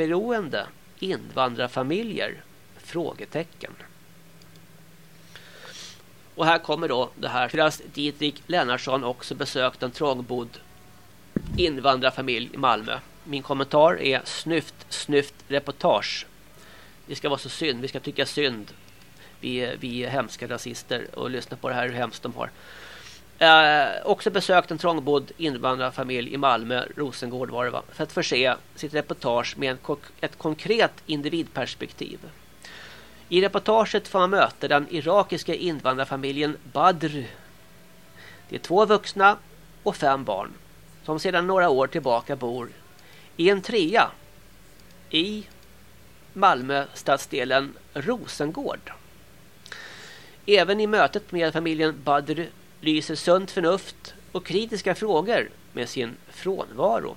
bidragsberoende invandrarfamiljer? Frågetecken. Och här kommer då det här. Kras Dietrich Lennartsson också besökt en trångbodd invandrarfamilj i Malmö. Min kommentar är snyft, snyft reportage. Vi ska vara så synd, vi ska tycka synd. Vi, vi är hemska rasister och lyssna på det här hur hemskt de har. Eh, också besökt en trångbodd invandrarfamilj i Malmö, Rosengård var det va, för att förse sitt reportage med ett konkret individperspektiv. I reportaget får man möta den irakiska invandrarfamiljen Badr. Det är två vuxna och fem barn som sedan några år tillbaka bor i en trea i Malmö stadsdelen Rosengård. Även i mötet med familjen Badr lyser sunt förnuft och kritiska frågor med sin frånvaro.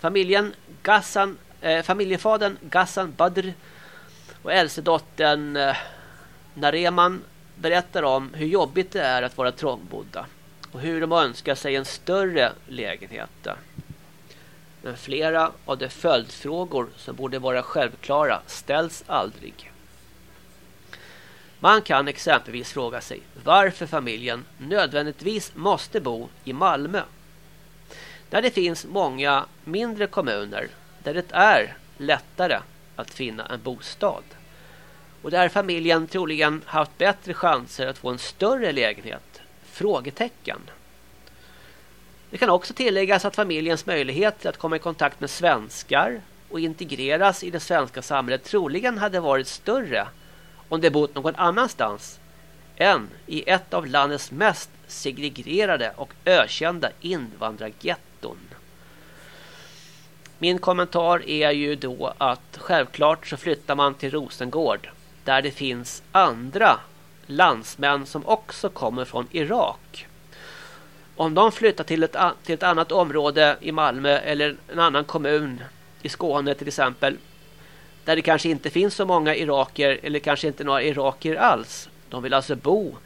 Familjen Gassan, eh, familjefadern Gassan Badr och äldstedottern eh, Nareman berättar om hur jobbigt det är att vara trångbodda och hur de önskar sig en större lägenhet. Men flera av de följdfrågor som borde vara självklara ställs aldrig. Man kan exempelvis fråga sig varför familjen nödvändigtvis måste bo i Malmö. Där det finns många mindre kommuner där det är lättare att finna en bostad. Och där familjen troligen haft bättre chanser att få en större lägenhet. Frågetecken. Det kan också tilläggas att familjens möjligheter att komma i kontakt med svenskar och integreras i det svenska samhället troligen hade varit större om de bott någon annanstans än i ett av landets mest segregerade och ökända invandrargetton. Min kommentar är ju då att självklart så flyttar man till Rosengård där det finns andra landsmän som också kommer från Irak. Om de flyttar till ett, till ett annat område i Malmö eller en annan kommun i Skåne till exempel där det kanske inte finns så många iraker eller kanske inte några iraker alls. De vill alltså bo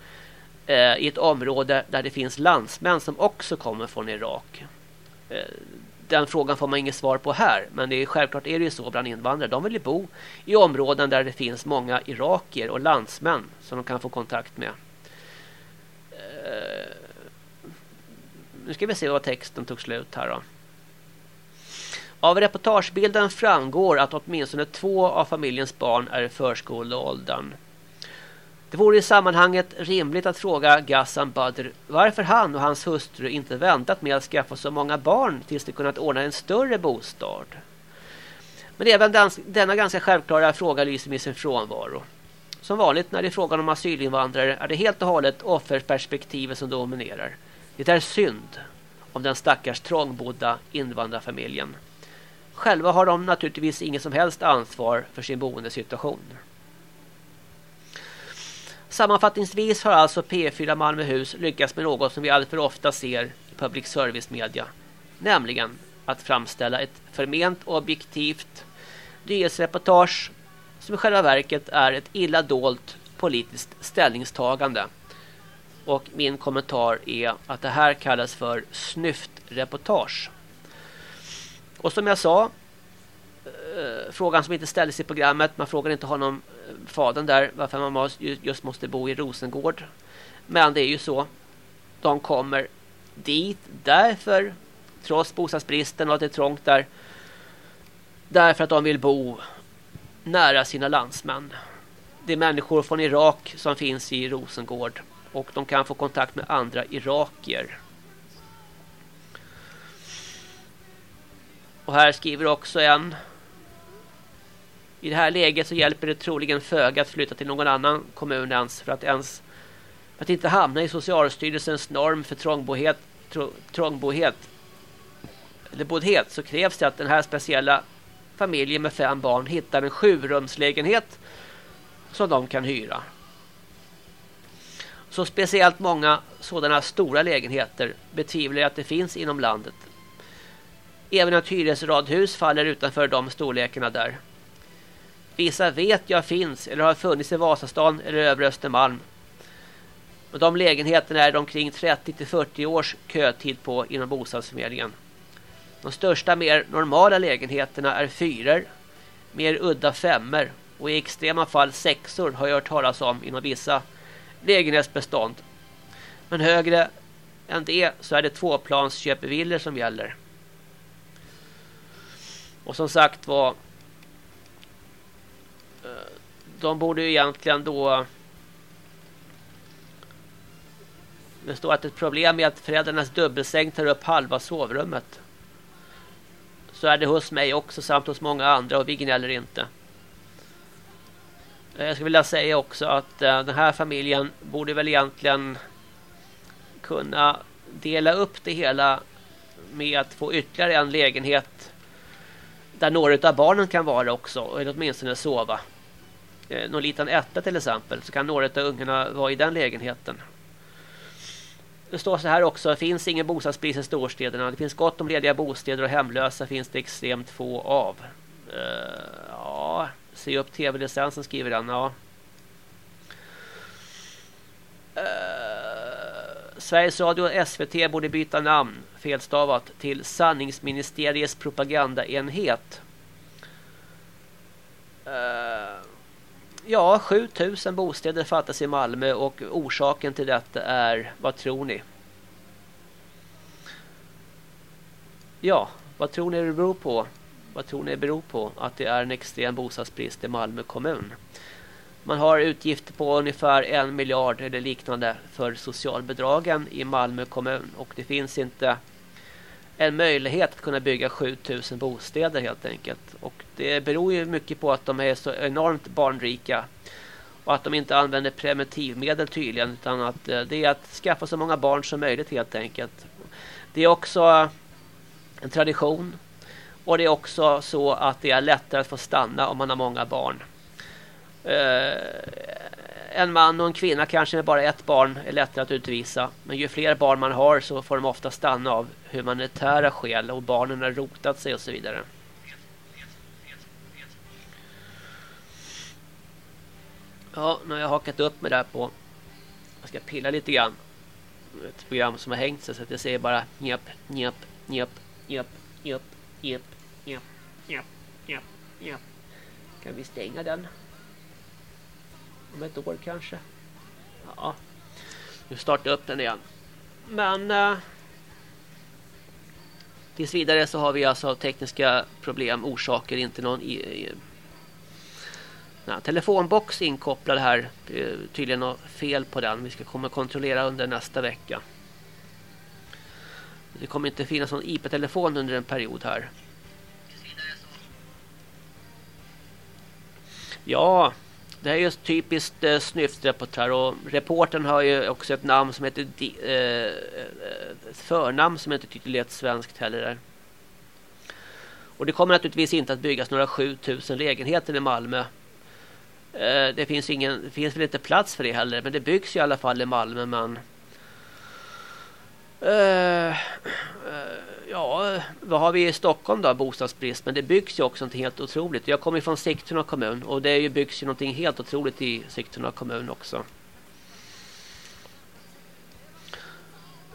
eh, i ett område där det finns landsmän som också kommer från Irak. Eh, den frågan får man inget svar på här. Men det är, självklart är det ju så bland invandrare. De vill ju bo i områden där det finns många iraker och landsmän som de kan få kontakt med. Eh, nu ska vi se vad texten tog slut här då. Av reportagebilden framgår att åtminstone två av familjens barn är i förskoleåldern. Det vore i sammanhanget rimligt att fråga Ghassan Badr varför han och hans hustru inte väntat med att skaffa så många barn tills de kunnat ordna en större bostad. Men även den, denna ganska självklara fråga lyser med sin frånvaro. Som vanligt när det är frågan om asylinvandrare är det helt och hållet offerperspektivet som dominerar. Det är synd om den stackars trångbodda invandrarfamiljen. Själva har de naturligtvis inget som helst ansvar för sin boendesituation. Sammanfattningsvis har alltså P4 Malmöhus lyckats med något som vi alltför ofta ser i public service media. Nämligen att framställa ett förment objektivt nyhetsreportage som i själva verket är ett illa dolt politiskt ställningstagande. Och min kommentar är att det här kallas för snyftreportage. Och som jag sa, eh, frågan som inte ställdes i programmet, man frågar inte honom eh, fadern där varför man just måste bo i Rosengård. Men det är ju så. De kommer dit därför, trots bostadsbristen och att det är trångt där, därför att de vill bo nära sina landsmän. Det är människor från Irak som finns i Rosengård och de kan få kontakt med andra irakier. Och här skriver också en i det här läget så hjälper det troligen föga att flytta till någon annan kommun ens för att ens för att inte hamna i Socialstyrelsens norm för trångbohet, trångbohet eller bodhet så krävs det att den här speciella familjen med fem barn hittar en sjurumslägenhet som de kan hyra. Så speciellt många sådana stora lägenheter betvivlar jag att det finns inom landet. Även ett hyresradhus faller utanför de storlekarna där. Vissa vet jag finns eller har funnits i Vasastan eller övre Östermalm. Och de lägenheterna är omkring 30-40 års kötid på inom bostadsförmedlingen. De största mer normala lägenheterna är fyror, mer udda femmer och i extrema fall sexor har jag hört talas om inom vissa lägenhetsbestånd. Men högre än det så är det tvåplansköpevillor som gäller. Och som sagt var eh, de borde ju egentligen då det står att ett problem är att föräldrarnas dubbelsäng tar upp halva sovrummet. Så är det hos mig också samt hos många andra och vi gnäller inte. Eh, jag skulle vilja säga också att eh, den här familjen borde väl egentligen kunna dela upp det hela med att få ytterligare en lägenhet där några av barnen kan vara också eller åtminstone sova. Eh, någon liten etta till exempel så kan några av ungarna vara i den lägenheten. Det står så här också, det finns ingen bostadsbrist i storstäderna. Det finns gott om lediga bostäder och hemlösa finns det extremt få av. Uh, ja, se upp tv-licensen skriver den. Ja. Uh, Sveriges Radio och SVT borde byta namn, felstavat, till Sanningsministeriets propagandaenhet. Uh, ja, 7000 bostäder fattas i Malmö och orsaken till detta är, vad tror ni? Ja, vad tror ni det beror på? Vad tror ni det beror på att det är en extrem bostadsbrist i Malmö kommun? Man har utgifter på ungefär en miljard eller liknande för socialbidragen i Malmö kommun och det finns inte en möjlighet att kunna bygga 7000 bostäder helt enkelt. Och det beror ju mycket på att de är så enormt barnrika och att de inte använder preventivmedel tydligen utan att eh, det är att skaffa så många barn som möjligt helt enkelt. Det är också eh, en tradition och det är också så att det är lättare att få stanna om man har många barn. Eh, en man och en kvinna kanske med bara ett barn är lättare att utvisa. Men ju fler barn man har så får de ofta stanna av humanitära skäl och barnen har rotat sig och så vidare. Ja, nu har jag hakat upp mig där på jag ska pilla lite grann. Ett program som har hängt sig så att jag säger bara njep, njep, njep, njep, njep, njep, njep, njep, njep, njep. Kan vi stänga den? Om ett år kanske. Ja. Nu startar upp den igen. Men eh, tills vidare så har vi alltså tekniska problem, orsaker, inte någon i, i, nej, telefonbox inkopplad här. Det är tydligen något fel på den. Vi ska komma och kontrollera under nästa vecka. Det kommer inte finnas någon IP-telefon under en period här. Ja, det här är just typiskt eh, snyftreportär och reporten har ju också ett namn som heter eh, ett förnamn som inte tycker lät svenskt heller där. Och det kommer naturligtvis inte att byggas några 7000 lägenheter i Malmö. Eh, det finns ingen det finns väl inte plats för det heller, men det byggs i alla fall i Malmö men Uh, ja, vad har vi i Stockholm då? Bostadsbrist. Men det byggs ju också något helt otroligt. Jag kommer från Sigtuna kommun och det byggs ju något helt otroligt i Sigtuna kommun också.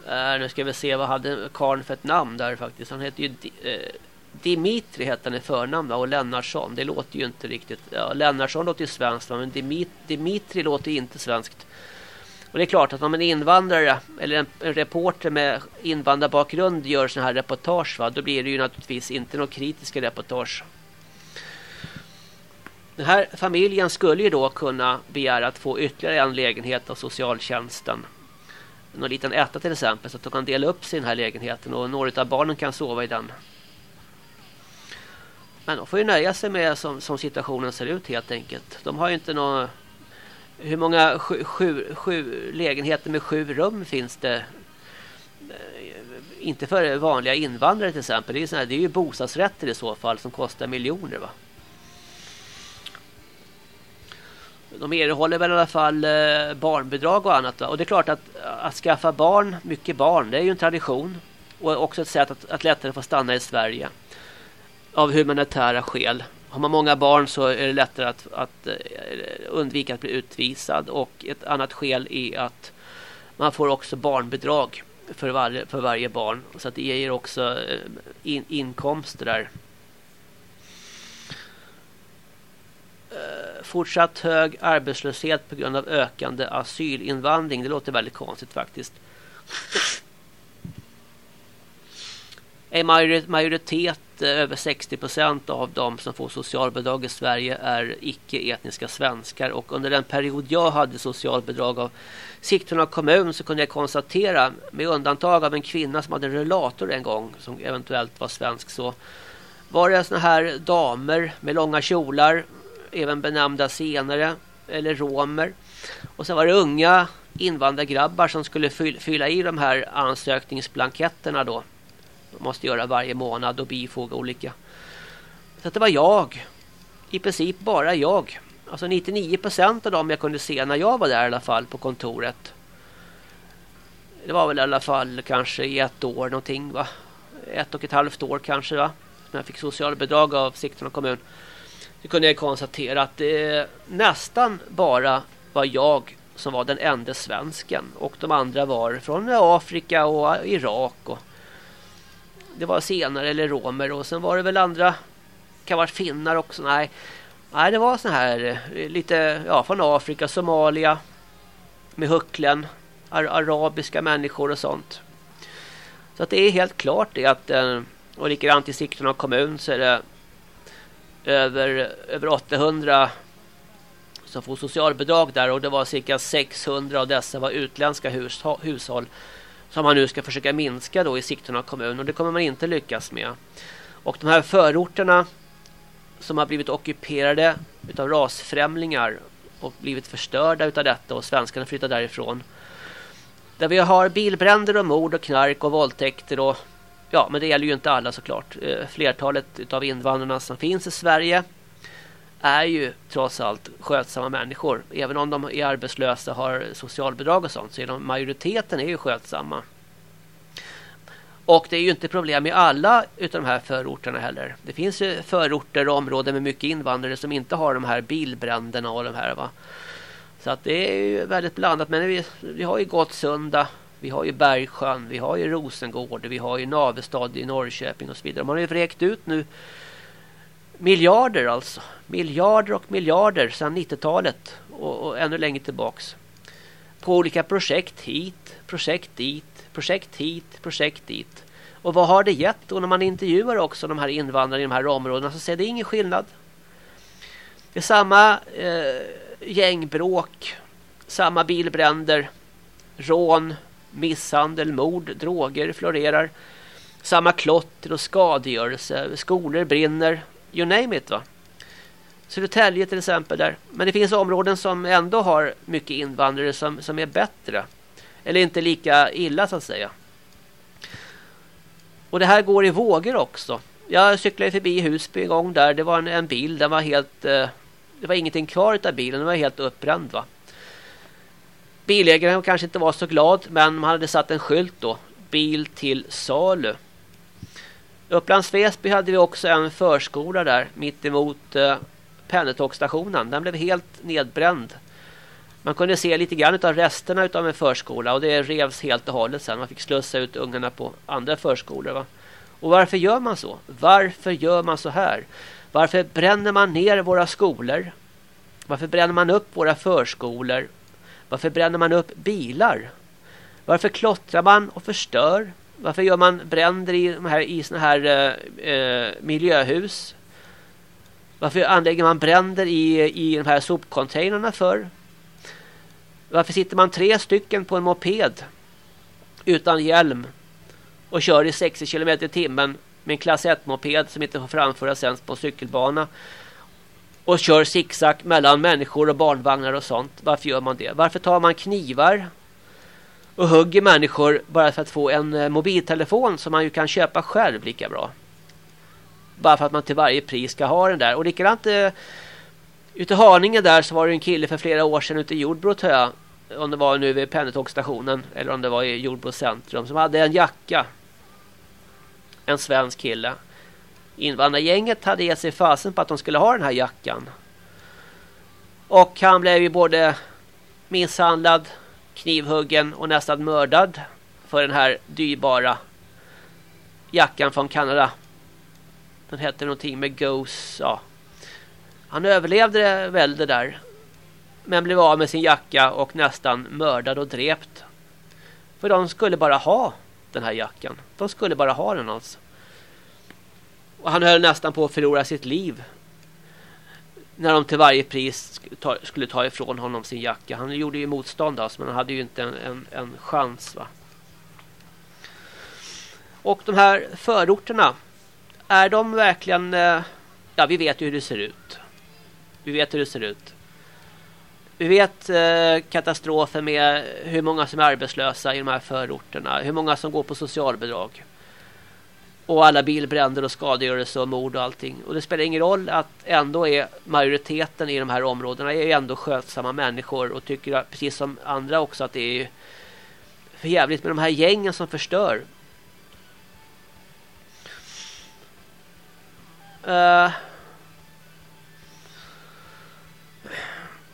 Uh, nu ska vi se vad hade Karn för ett namn där faktiskt. Han heter ju uh, Dimitri heter han i förnamn och Lennartsson. Det låter ju inte riktigt. Ja, Lennartsson låter ju svenskt men Dimit Dimitri låter inte svenskt. Och det är klart att om en invandrare eller en, en reporter med invandrarbakgrund gör sådana här reportage va, då blir det ju naturligtvis inte något kritiska reportage. Den här familjen skulle ju då kunna begära att få ytterligare en lägenhet av socialtjänsten. Någon liten etta till exempel så att de kan dela upp sin här lägenheten och några av barnen kan sova i den. Men de får ju nöja sig med som, som situationen ser ut helt enkelt. De har ju inte någon hur många sju, sju, sju, lägenheter med sju rum finns det? Eh, inte för vanliga invandrare till exempel. Det är, såna, det är ju bostadsrätter i så fall som kostar miljoner va? De erhåller väl i alla fall eh, barnbidrag och annat. Va? Och det är klart att, att skaffa barn, mycket barn, det är ju en tradition. Och också ett sätt att, att lättare få stanna i Sverige. Av humanitära skäl. Har man många barn så är det lättare att, att eh, undvika att bli utvisad. Och ett annat skäl är att man får också barnbidrag för, varje, för varje barn. Så att det ger också eh, in, inkomster där. Fortsatt hög arbetslöshet på grund av ökande asylinvandring. Det låter väldigt konstigt faktiskt. En majoritet, eh, över 60 procent av de som får socialbidrag i Sverige är icke-etniska svenskar. Och under den period jag hade socialbidrag av Sigtuna kommun så kunde jag konstatera, med undantag av en kvinna som hade en rullator en gång, som eventuellt var svensk, så var det såna här damer med långa kjolar, även benämnda senare, eller romer. Och sen var det unga invandrargrabbar som skulle fylla i de här ansökningsblanketterna då måste göra varje månad och bifoga olika. Så det var jag. I princip bara jag. Alltså 99% av dem jag kunde se när jag var där i alla fall på kontoret. Det var väl i alla fall kanske i ett år någonting va. Ett och ett halvt år kanske va. När jag fick socialbidrag av Sigtuna kommun. Så kunde jag konstatera att det nästan bara var jag som var den enda svensken. Och de andra var från Afrika och Irak och det var senare eller romer och sen var det väl andra kan vara finnar också. Nej. Nej, det var så här eh, lite ja från Afrika, Somalia med hucklen, arabiska människor och sånt. Så att det är helt klart det att eh, och likadant i Sigtuna kommun så är det över över 800 som får socialbidrag där och det var cirka 600 av dessa var utländska hushåll som man nu ska försöka minska då i Sigtuna kommun och det kommer man inte lyckas med. Och de här förorterna som har blivit ockuperade utav rasfrämlingar och blivit förstörda utav detta och svenskarna flyttar därifrån. Där vi har bilbränder och mord och knark och våldtäkter och ja, men det gäller ju inte alla såklart. Eh, flertalet utav invandrarna som finns i Sverige är ju trots allt skötsamma människor. Även om de är arbetslösa har socialbidrag och sånt så är de, majoriteten är ju skötsamma. Och det är ju inte problem i alla utav de här förorterna heller. Det finns ju förorter och områden med mycket invandrare som inte har de här bilbränderna och de här va. Så att det är ju väldigt blandat. Men vi, vi har ju Gottsunda, vi har ju Bergsjön, vi har ju Rosengård, vi har ju Navestad i Norrköping och så vidare. Man har ju vräkt ut nu miljarder alltså. Miljarder och miljarder sedan 90-talet och, och ännu längre tillbaks. På olika projekt hit, projekt dit, projekt hit, projekt dit. Och vad har det gett? Och när man intervjuar också de här invandrarna i de här områdena så ser det ingen skillnad. Det är samma eh, gängbråk, samma bilbränder, rån, misshandel, mord, droger florerar. Samma klotter och skadegörelse. Skolor brinner, you name it va. Södertälje till exempel där. Men det finns områden som ändå har mycket invandrare som, som är bättre. Eller inte lika illa så att säga. Och det här går i vågor också. Jag cyklade förbi Husby en gång där. Det var en, en bil. Den var helt... Eh, det var ingenting kvar av bilen. Den var helt uppbränd va. Bilägaren kanske inte var så glad. Men man hade satt en skylt då. Bil till salu. Upplands Väsby hade vi också en förskola där mitt emot eh, pendeltågstationen. Den blev helt nedbränd. Man kunde se lite grann av resterna av en förskola och det revs helt och hållet sen. Man fick slussa ut ungarna på andra förskolor. Va? Och varför gör man så? Varför gör man så här? Varför bränner man ner våra skolor? Varför bränner man upp våra förskolor? Varför bränner man upp bilar? Varför klottrar man och förstör? Varför gör man bränder i, de här, i såna här eh, eh, miljöhus? Varför anlägger man bränder i, i de här sopcontainrarna för? Varför sitter man tre stycken på en moped utan hjälm och kör i 60 km i timmen med en klass 1-moped som inte får framföras ens på cykelbana och kör zigzag mellan människor och barnvagnar och sånt. Varför gör man det? Varför tar man knivar och hugger människor bara för att få en eh, mobiltelefon som man ju kan köpa själv lika bra. Bara för att man till varje pris ska ha den där. Och likadant eh, ute i Haninge där så var det en kille för flera år sedan ute i Jordbro tror jag. Om det var nu vid pendeltågstationen eller om det var i Jordbro centrum som hade en jacka. En svensk kille. Invandrargänget hade gett sig fasen på att de skulle ha den här jackan. Och han blev ju både misshandlad knivhuggen och nästan mördad för den här dyrbara jackan från Kanada. Den hette någonting med Ghost. Ja. Han överlevde väl det där. Men blev av med sin jacka och nästan mördad och drept. För de skulle bara ha den här jackan. De skulle bara ha den alltså. Och han höll nästan på att förlora sitt liv. När de till varje pris skulle ta ifrån honom sin jacka. Han gjorde ju motstånd alltså, men han hade ju inte en, en, en chans va. Och de här förorterna. Är de verkligen... Eh, ja, vi vet ju hur det ser ut. Vi vet hur det ser ut. Vi vet eh, katastrofen med hur många som är arbetslösa i de här förorterna. Hur många som går på socialbidrag. Och alla bilbränder och skadegörelse och mord och allting. Och det spelar ingen roll att ändå är majoriteten i de här områdena är ändå skötsamma människor. Och tycker precis som andra också att det är för jävligt med de här gängen som förstör. Uh,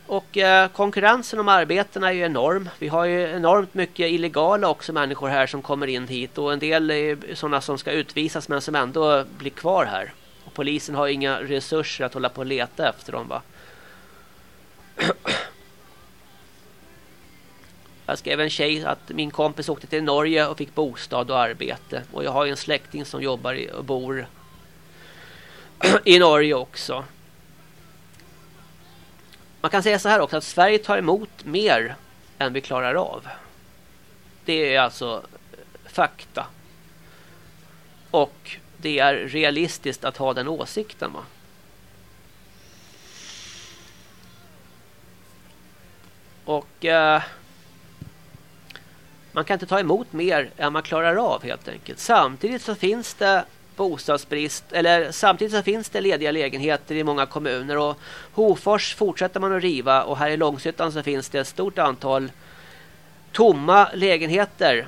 Och eh, konkurrensen om arbetena är ju enorm. Vi har ju enormt mycket illegala också människor här som kommer in hit. Och en del är sådana som ska utvisas men som ändå blir kvar här. Och polisen har inga resurser att hålla på och leta efter dem va. Jag skrev en tjej att min kompis åkte till Norge och fick bostad och arbete. Och jag har ju en släkting som jobbar och bor i Norge också. Man kan säga så här också att Sverige tar emot mer än vi klarar av. Det är alltså eh, fakta. Och det är realistiskt att ha den åsikten. Va? Och eh, man kan inte ta emot mer än man klarar av helt enkelt. Samtidigt så finns det bostadsbrist eller samtidigt så finns det lediga lägenheter i många kommuner och Hofors fortsätter man att riva och här i Långshyttan så finns det ett stort antal tomma lägenheter.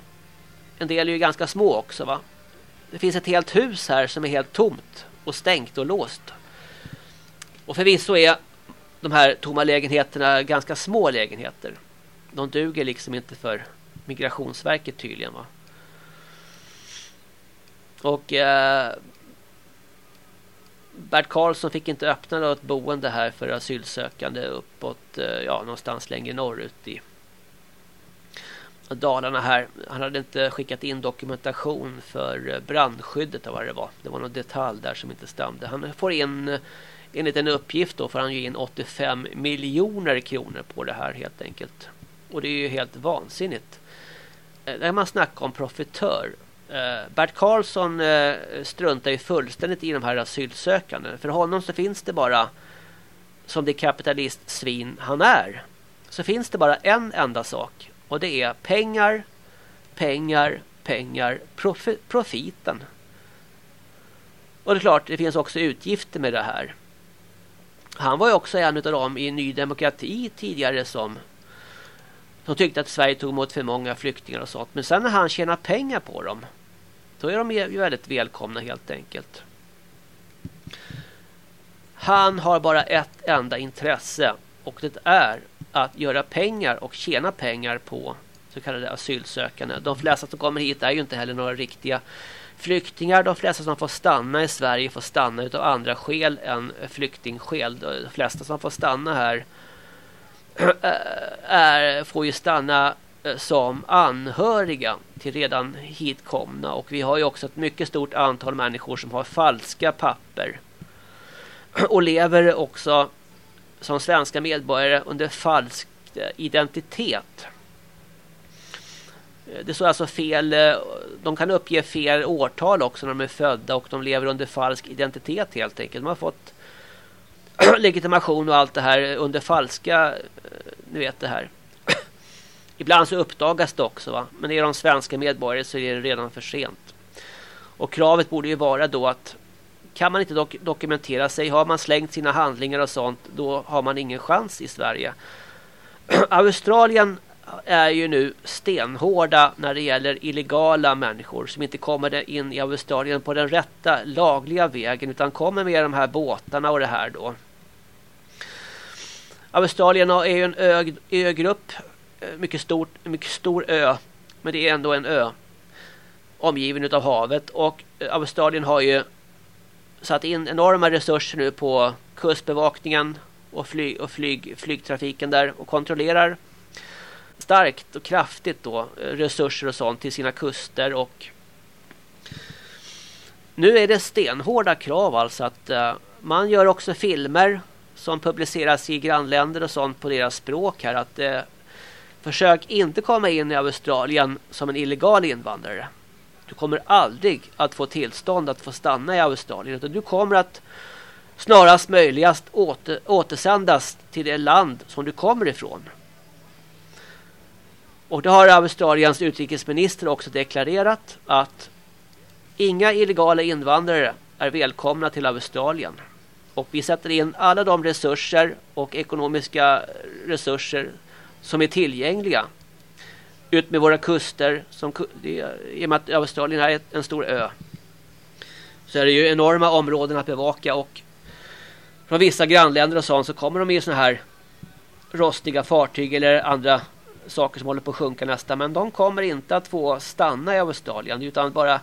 En del är ju ganska små också va. Det finns ett helt hus här som är helt tomt och stängt och låst. Och förvisso är de här tomma lägenheterna ganska små lägenheter. De duger liksom inte för Migrationsverket tydligen va. Och eh, Bert Karlsson fick inte öppna något boende här för asylsökande uppåt, eh, ja någonstans längre norrut i Dalarna här. Han hade inte skickat in dokumentation för eh, brandskyddet av vad det var. Det var någon detalj där som inte stämde. Han får in, eh, enligt en uppgift då, får han ju in 85 miljoner kronor på det här helt enkelt. Och det är ju helt vansinnigt. Där man snackar om profitör. Eh, Bert Karlsson eh, struntar ju fullständigt i de här asylsökande. För honom så finns det bara, som det kapitalistsvin han är, så finns det bara en enda sak. Och det är pengar, pengar, pengar, profi profiten. Och det är klart, det finns också utgifter med det här. Han var ju också en av dem i Ny Demokrati tidigare som de tyckte att Sverige tog emot för många flyktingar och sånt. Men sen när han tjänar pengar på dem. Då är de väldigt välkomna helt enkelt. Han har bara ett enda intresse. Och det är att göra pengar och tjäna pengar på så kallade asylsökande. De flesta som kommer hit är ju inte heller några riktiga flyktingar. De flesta som får stanna i Sverige får stanna av andra skäl än flyktingskäl. De flesta som får stanna här är, får ju stanna Eh, som anhöriga till redan hitkomna. Och vi har ju också ett mycket stort antal människor som har falska papper. Och lever också som svenska medborgare under falsk eh, identitet. Eh, det står alltså fel, de kan uppge fel årtal också när de är födda och de lever under falsk identitet helt enkelt. De har fått legitimation och allt det här under falska, ni vet det här. Ibland så uppdagas det också va. Men är de svenska medborgare så är det redan för sent. Och kravet borde ju vara då att kan man inte dok dokumentera sig, har man slängt sina handlingar och sånt, då har man ingen chans i Sverige. Australien är ju nu stenhårda när det gäller illegala människor som inte kommer in i Australien på den rätta lagliga vägen utan kommer med de här båtarna och det här då. Australien är ju en ögrupp, Eh, mycket, stort, mycket stor ö Men det är ändå en ö omgiven av havet. Och eh, Australien har ju satt in enorma resurser nu på kustbevakningen och, flyg, och flyg, flygtrafiken där och kontrollerar starkt och kraftigt då eh, resurser och sånt till sina kuster. Och nu är det stenhårda krav alltså att uh, man gör också filmer som publiceras i grannländer och sånt på deras språk här att uh, försök inte komma in i Australien som en illegal invandrare. Du kommer aldrig att få tillstånd att få stanna i Australien utan du kommer att snarast möjligast åter, återsändas till det land som du kommer ifrån. Och det har Australiens utrikesminister också deklarerat att inga illegala invandrare är välkomna till Australien. Och vi sätter in alla de resurser och ekonomiska resurser som är tillgängliga ut med våra kuster som i och med att Australien är en stor ö. Så är det ju enorma områden att bevaka och från vissa grannländer och sånt så kommer de i såna här rostiga fartyg eller andra saker som håller på att sjunka nästa. Men de kommer inte att få stanna i Australien utan bara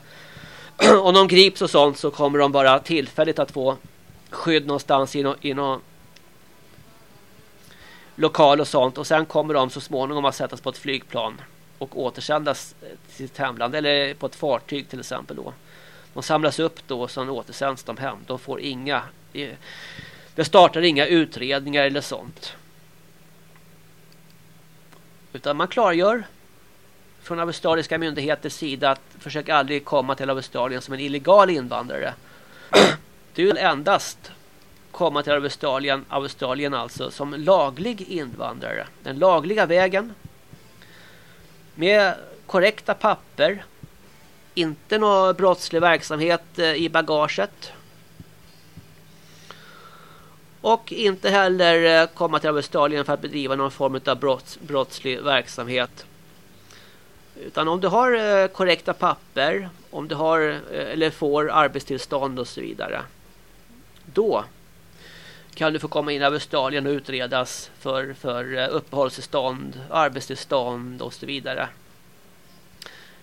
om de grips och sånt så kommer de bara tillfälligt att få skydd någonstans i, någon, i någon lokal och sånt. Och sen kommer de så småningom att sättas på ett flygplan och återsändas eh, till sitt hemland eller på ett fartyg till exempel då. De samlas upp då och sen återsänds de hem. De får inga eh, det startar inga utredningar eller sånt. Utan man klargör från australiska myndigheters sida att försök aldrig komma till Australien som en illegal invandrare. Du endast komma till Australien, Australien alltså, som laglig invandrare. Den lagliga vägen med korrekta papper. Inte någon brottslig verksamhet eh, i bagaget. Och inte heller eh, komma till Australien för att bedriva någon form av brotts, brottslig verksamhet. Utan om du har eh, korrekta papper, om du har eller får arbetstillstånd och så vidare. Då kan du få komma in i Australien och utredas för, för eh, uppehållstillstånd, arbetstillstånd och så vidare.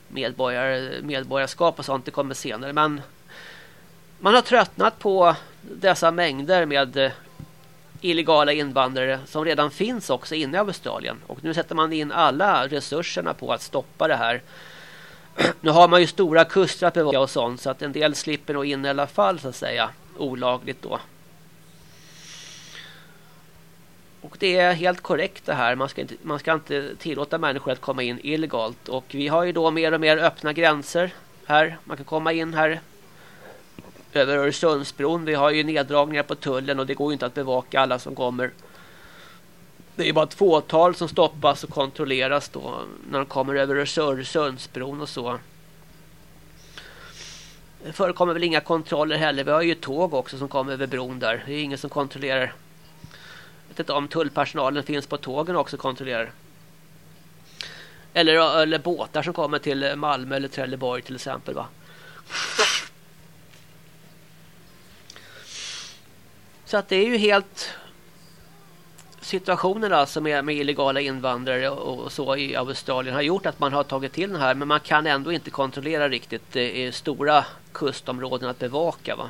Medborgar, medborgarskap och sånt det kommer senare. Men man har tröttnat på dessa mängder med eh, illegala invandrare som redan finns också inne i Australien. Och nu sätter man in alla resurserna på att stoppa det här. Nu har man ju stora kuster att bevaka och sånt så att en del slipper nog in i alla fall så att säga olagligt då. Och det är helt korrekt det här. Man ska, inte, man ska inte tillåta människor att komma in illegalt. Och vi har ju då mer och mer öppna gränser här. Man kan komma in här över Öresundsbron. Vi har ju neddragningar på tullen och det går ju inte att bevaka alla som kommer. Det är bara ett fåtal som stoppas och kontrolleras då när de kommer över Öresundsbron och så. Det förekommer väl inga kontroller heller. Vi har ju tåg också som kommer över bron där. Det är ingen som kontrollerar sättet om tullpersonalen finns på tågen också kontrollerar. Eller, eller båtar som kommer till Malmö eller Trelleborg till exempel va. Så att det är ju helt situationen alltså med, med illegala invandrare och, och, så i Australien har gjort att man har tagit till den här men man kan ändå inte kontrollera riktigt eh, det är stora kustområden att bevaka va.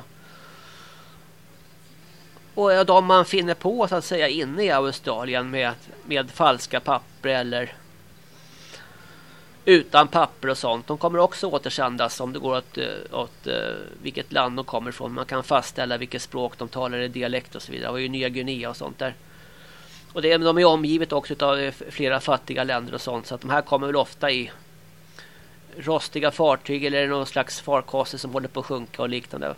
Och de man finner på så att säga inne i Australien med, med falska papper eller utan papper och sånt. De kommer också återsändas om det går åt, eh, åt eh, vilket land de kommer ifrån. Man kan fastställa vilket språk de talar i dialekt och så vidare. Det var ju Nya Guinea och sånt där. Och det, de är omgivet också av eh, flera fattiga länder och sånt. Så att de här kommer väl ofta i rostiga fartyg eller någon slags farkoster som håller på att sjunka och liknande.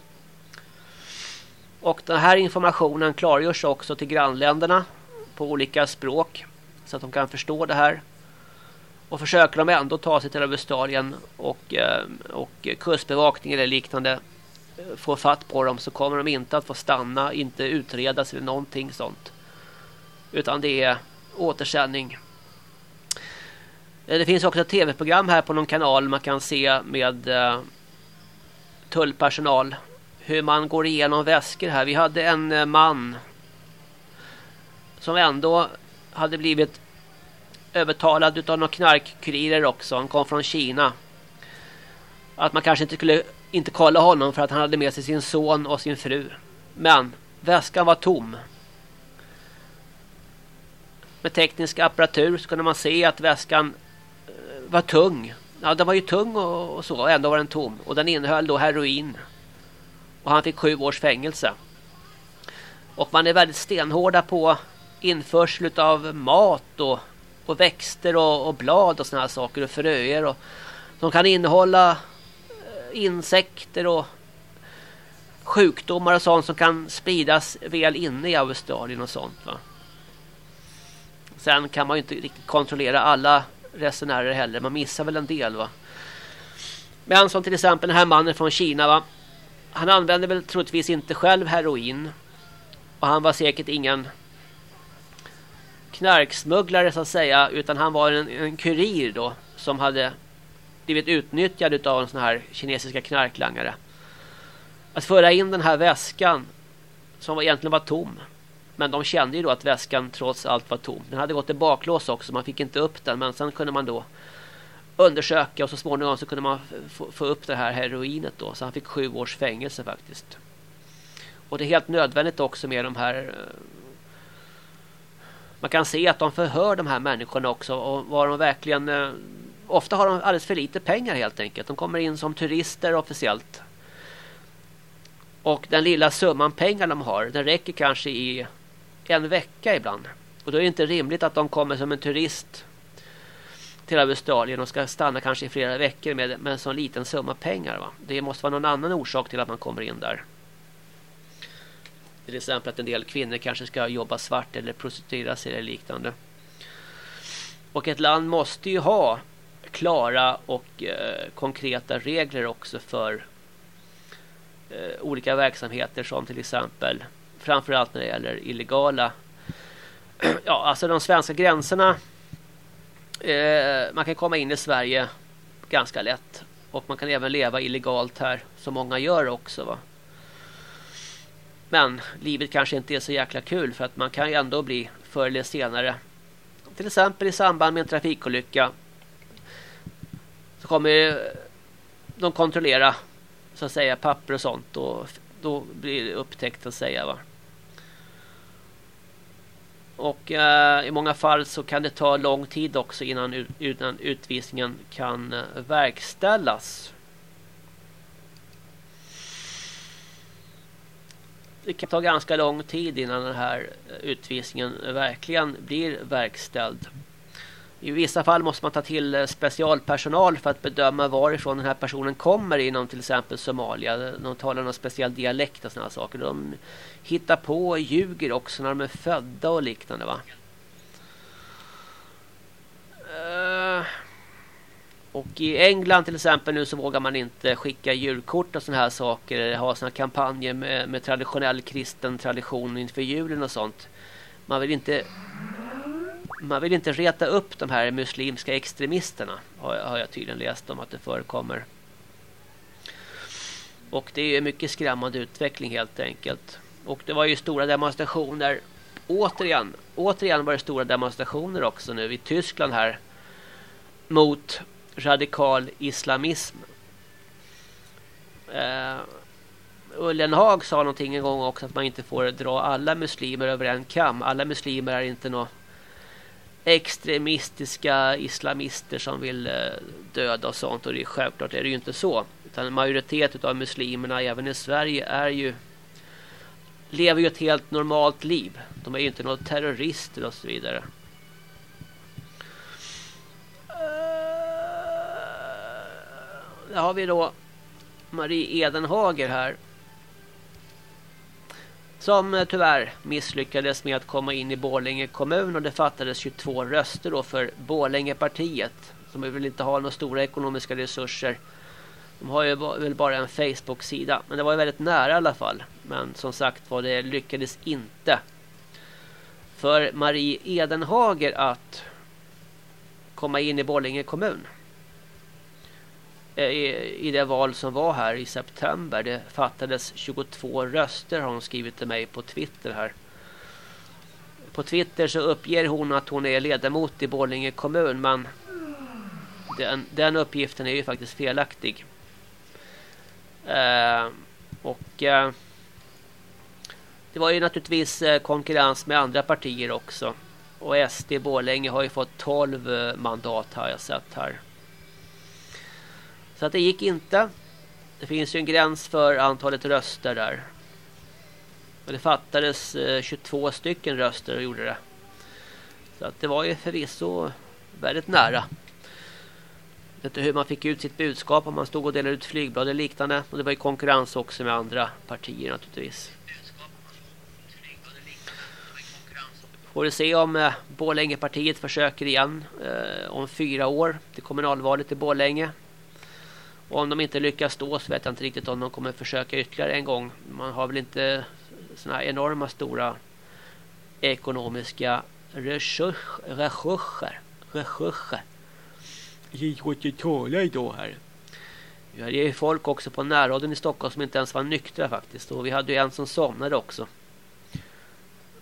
Och den här informationen klargörs också till grannländerna på olika språk så att de kan förstå det här. Och försöker de ändå ta sig till Australien och, eh, och kustbevakning eller liknande eh, får få fatt på dem så kommer de inte att få stanna, inte utredas eller någonting sånt. Utan det är återsändning. Eh, det finns också ett tv-program här på någon kanal man kan se med tullpersonal hur man går igenom väskor här. Vi hade en eh, man som ändå hade blivit övertalad utav några knarkkurirer också. Han kom från Kina. Att man kanske inte skulle inte kolla honom för att han hade med sig sin son och sin fru. Men väskan var tom. Med teknisk apparatur så kunde man se att väskan eh, var tung. Ja, den var ju tung och, och så. Och ändå var den tom. Och den innehöll då heroin. Och han fick sju års fängelse. Och man är väldigt stenhårda på införsel av mat och, och växter och, och blad och såna här saker och fröer. Och, som kan innehålla eh, insekter och sjukdomar och sånt som kan spridas väl inne i Australien och sånt va. Sen kan man ju inte riktigt kontrollera alla resenärer heller. Man missar väl en del va. Men som till exempel den här mannen från Kina va. Han använde väl troligtvis inte själv heroin. Och han var säkert ingen knarksmugglare så att säga. Utan han var en, en kurir då. Som hade blivit utnyttjad av en sån här kinesiska knarklangare. Att föra in den här väskan. Som egentligen var tom. Men de kände ju då att väskan trots allt var tom. Den hade gått i baklås också. Man fick inte upp den. Men sen kunde man då undersöka och så småningom så kunde man få upp det här heroinet då. Så han fick sju års fängelse faktiskt. Och det är helt nödvändigt också med de här... Eh, man kan se att de förhör de här människorna också och vad de verkligen... Eh, ofta har de alldeles för lite pengar helt enkelt. De kommer in som turister officiellt. Och den lilla summan pengar de har, den räcker kanske i en vecka ibland. Och då är det inte rimligt att de kommer som en turist till Australien och ska stanna kanske i flera veckor med, med en sån liten summa pengar. Va? Det måste vara någon annan orsak till att man kommer in där. Till exempel att en del kvinnor kanske ska jobba svart eller prostituera sig eller liknande. Och ett land måste ju ha klara och eh, konkreta regler också för eh, olika verksamheter som till exempel framförallt när det gäller illegala ja, alltså de svenska gränserna eh, man kan komma in i Sverige ganska lätt och man kan även leva illegalt här som många gör också va. Men livet kanske inte är så jäkla kul för att man kan ju ändå bli förr eller senare till exempel i samband med en trafikolycka så kommer de kontrollera så att säga papper och sånt och då blir det upptäckt att säga va. Och eh, i många fall så kan det ta lång tid också innan, innan utvisningen kan eh, verkställas. Det kan ta ganska lång tid innan den här eh, utvisningen verkligen blir verkställd. I vissa fall måste man ta till eh, specialpersonal för att bedöma varifrån den här personen kommer inom till exempel Somalia. De talar någon speciell dialekt och sådana saker. De hittar på och ljuger också när de är födda och liknande va. Eh, och i England till exempel nu så vågar man inte skicka julkort och sådana här saker. Eller ha sådana kampanjer med, med traditionell kristen tradition inför julen och sånt. Man vill inte man vill inte reta upp de här muslimska extremisterna har jag tydligen läst om att det förekommer. Och det är en mycket skrämmande utveckling helt enkelt. Och det var ju stora demonstrationer återigen, återigen var det stora demonstrationer också nu i Tyskland här mot radikal islamism. Uh, Ullenhag sa någonting en gång också att man inte får dra alla muslimer över en kam. Alla muslimer är inte något extremistiska islamister som vill eh, döda och sånt och det är självklart är det ju inte så utan en majoritet av muslimerna även i Sverige är ju lever ju ett helt normalt liv. De är ju inte några terrorister och så vidare. Eh, där har vi då Marie Edenhager här som eh, tyvärr misslyckades med att komma in i Borlänge kommun och det fattades 22 röster då för Borlängepartiet som vill inte ha några stora ekonomiska resurser. De har ju väl bara en Facebook-sida men det var ju väldigt nära i alla fall. Men som sagt var det lyckades inte för Marie Edenhager att komma in i Borlänge kommun. Eh, I, det val som var här i september. Det fattades 22 röster har hon skrivit till mig på Twitter här. På Twitter så uppger hon att hon är ledamot i Borlänge kommun men den, den uppgiften är ju faktiskt felaktig. Eh, och eh, det var ju naturligtvis eh, konkurrens med andra partier också. Och SD Borlänge har ju fått 12 eh, mandat har jag sett här. Så att det gick inte. Det finns ju en gräns för antalet röster där. Och det fattades eh, 22 stycken röster och gjorde det. Så att det var ju förvisso väldigt nära. Jag vet inte hur man fick ut sitt budskap om man stod och delade ut flygblad eller liknande. Och det var ju konkurrens också med andra partier naturligtvis. Får vi se om eh, Borlängepartiet försöker igen eh, om fyra år till kommunalvalet i Borlänge. Och om de inte lyckas då så vet jag inte riktigt om de kommer försöka ytterligare en gång. Man har väl inte såna här enorma stora ekonomiska resurser. Resurser. resurser. Jag får inte tala idag här. Vi hade ju folk också på närradion i Stockholm som inte ens var nyktra faktiskt. Och vi hade ju en som somnade också.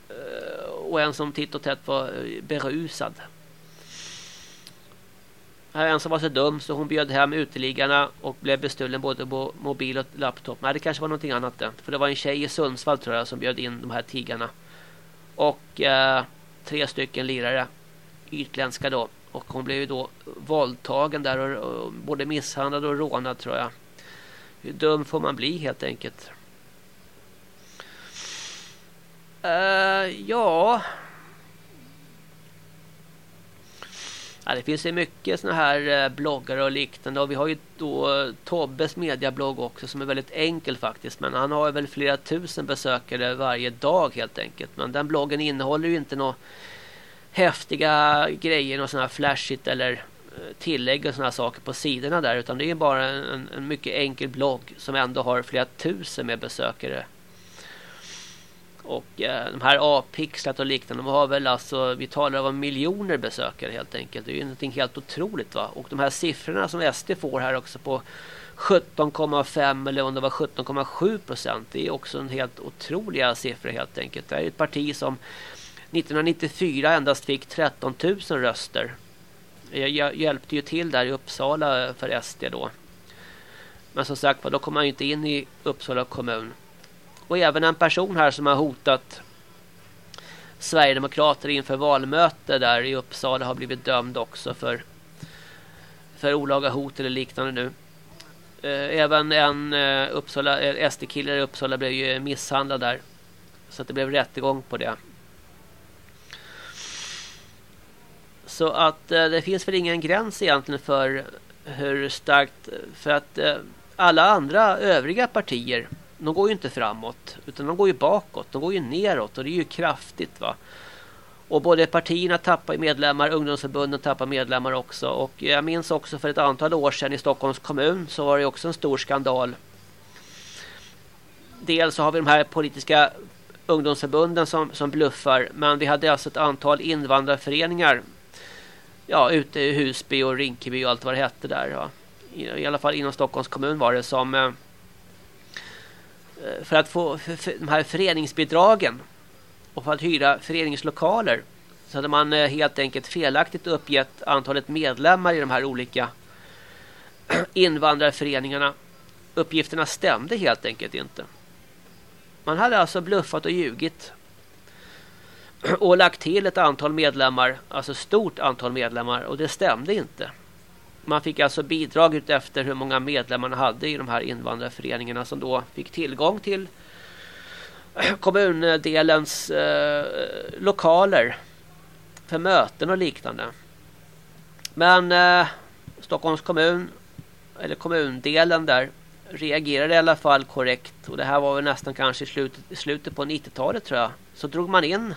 Eh, och en som titt och tätt var eh, berusad. Här en som var så dum så hon bjöd hem uteliggarna och blev bestulen både på mobil och laptop. Nej, det kanske var någonting annat det. För det var en tjej i Sundsvall tror jag som bjöd in de här tiggarna. Och eh, tre stycken lirare. Ytländska då. Och hon blev ju då våldtagen där och, och både misshandlad och rånad tror jag. Hur dum får man bli helt enkelt? Uh, ja... Ja, det finns ju mycket såna här eh, bloggar och liknande. Och vi har ju då Tobbes mediablogg också som är väldigt enkel faktiskt. Men han har väl flera tusen besökare varje dag helt enkelt. Men den bloggen innehåller ju inte några häftiga grejer och såna här flashigt eller eh, tillägg och sådana saker på sidorna där. Utan det är bara en, en mycket enkel blogg som ändå har flera tusen med besökare och eh, de här A-pixlat och liknande, de har väl alltså, vi talar om miljoner besökare helt enkelt. Det är ju någonting helt otroligt va. Och de här siffrorna som SD får här också på 17,5 eller om det var 17,7 procent. Det är också en helt otroliga siffror helt enkelt. Det är ett parti som 1994 endast fick 13 000 röster. Jag hjälpte ju till där i Uppsala för SD då. Men som sagt då kom man ju inte in i Uppsala kommun. Och även en person här som har hotat Sverigedemokrater inför valmöte där i Uppsala har blivit dömd också för för olaga hot eller liknande nu. Eh, även en eh, Uppsala eh, SD-kille i Uppsala blev ju misshandlad där. Så att det blev rättegång på det. Så att eh, det finns väl ingen gräns egentligen för hur starkt för att eh, alla andra övriga partier de går ju inte framåt utan de går ju bakåt. De går ju neråt och det är ju kraftigt va. Och både partierna tappar medlemmar, ungdomsförbunden tappar medlemmar också. Och jag minns också för ett antal år sedan i Stockholms kommun så var det också en stor skandal. Dels så har vi de här politiska ungdomsförbunden som, som bluffar. Men vi hade alltså ett antal invandrarföreningar. Ja, ute i Husby och Rinkeby och allt vad det hette där. Ja. I, I alla fall inom Stockholms kommun var det som Eh, Eh, för att få för, för de här föreningsbidragen och för att hyra föreningslokaler så hade man eh, helt enkelt felaktigt uppgett antalet medlemmar i de här olika invandrarföreningarna. Uppgifterna stämde helt enkelt inte. Man hade alltså bluffat och ljugit och lagt till ett antal medlemmar, alltså stort antal medlemmar och det stämde inte. Man fick alltså bidrag ut efter hur många medlemmar man hade i de här invandrarföreningarna som då fick tillgång till kommundelens eh, lokaler för möten och liknande. Men eh, Stockholms kommun eller kommundelen där reagerade i alla fall korrekt och det här var väl nästan kanske i slutet, slutet på 90-talet tror jag. Så drog man in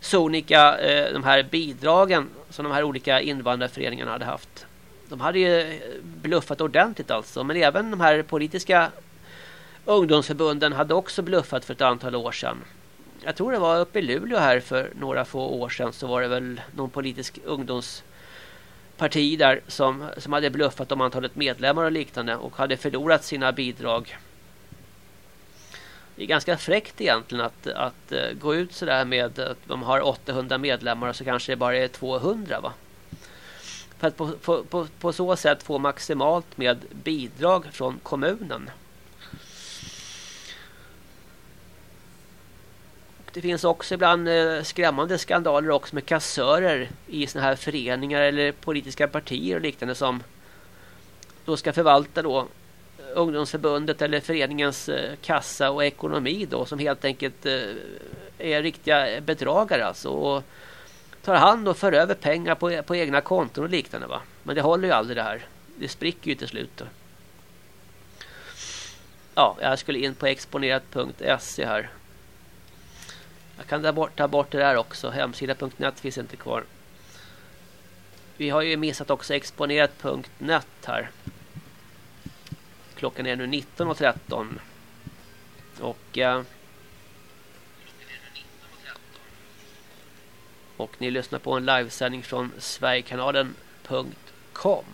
sonika eh, de här bidragen som de här olika invandrarföreningarna hade haft. De hade ju eh, bluffat ordentligt alltså. Men även de här politiska ungdomsförbunden hade också bluffat för ett antal år sedan. Jag tror det var uppe i Luleå här för några få år sedan så var det väl någon politisk ungdomsparti där som, som hade bluffat om antalet medlemmar och liknande och hade förlorat sina bidrag det är ganska fräckt egentligen att, att eh, gå ut sådär med att de har 800 medlemmar och så kanske det bara är 200 va. För att på, på, på, på så sätt få maximalt med bidrag från kommunen. Det finns också ibland eh, skrämmande skandaler också med kassörer i såna här föreningar eller politiska partier och liknande som då ska förvalta då ungdomsförbundet eller föreningens eh, kassa och ekonomi då som helt enkelt eh, är riktiga bedragare alltså och tar hand och för över pengar på, på egna konton och liknande va. Men det håller ju aldrig det här. Det spricker ju till slut då. Ja, jag skulle in på exponerat.se här. Jag kan ta bort, ta bort det där också. Hemsida.net finns inte kvar. Vi har ju missat också exponerat.net här. Klockan är nu 19.13. Och... Eh, och ni lyssnar på en livesändning från sverigekanalen.com.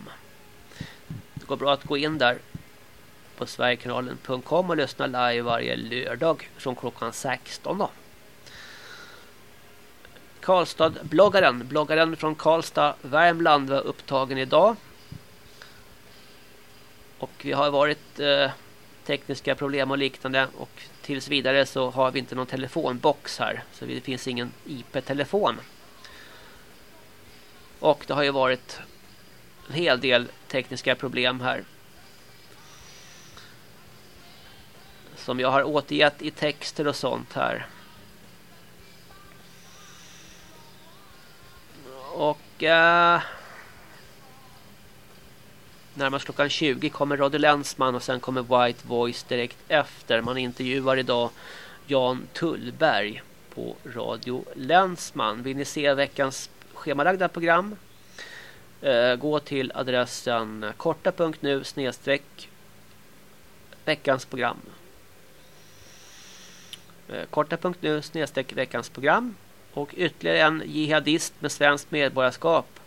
Det går bra att gå in där på sverigekanalen.com och lyssna live varje lördag från klockan 16 då. Karlstad-bloggaren, bloggaren från Karlstad, Värmland var upptagen idag. Och vi har varit eh, tekniska problem och liknande och tills vidare så har vi inte någon telefonbox här så det finns ingen IP-telefon. Och det har ju varit en hel del tekniska problem här. Som jag har återgett i texter och sånt här. Och eh, närmast klockan 20 kommer Radio Länsman och sen kommer White Voice direkt efter. Man intervjuar idag Jan Tullberg på Radio Länsman. Vill ni se veckans schemalagda program? Eh, gå till adressen korta.nu snedstreck veckans program. Eh, korta.nu snedstreck veckans program. Och ytterligare en jihadist med svenskt medborgarskap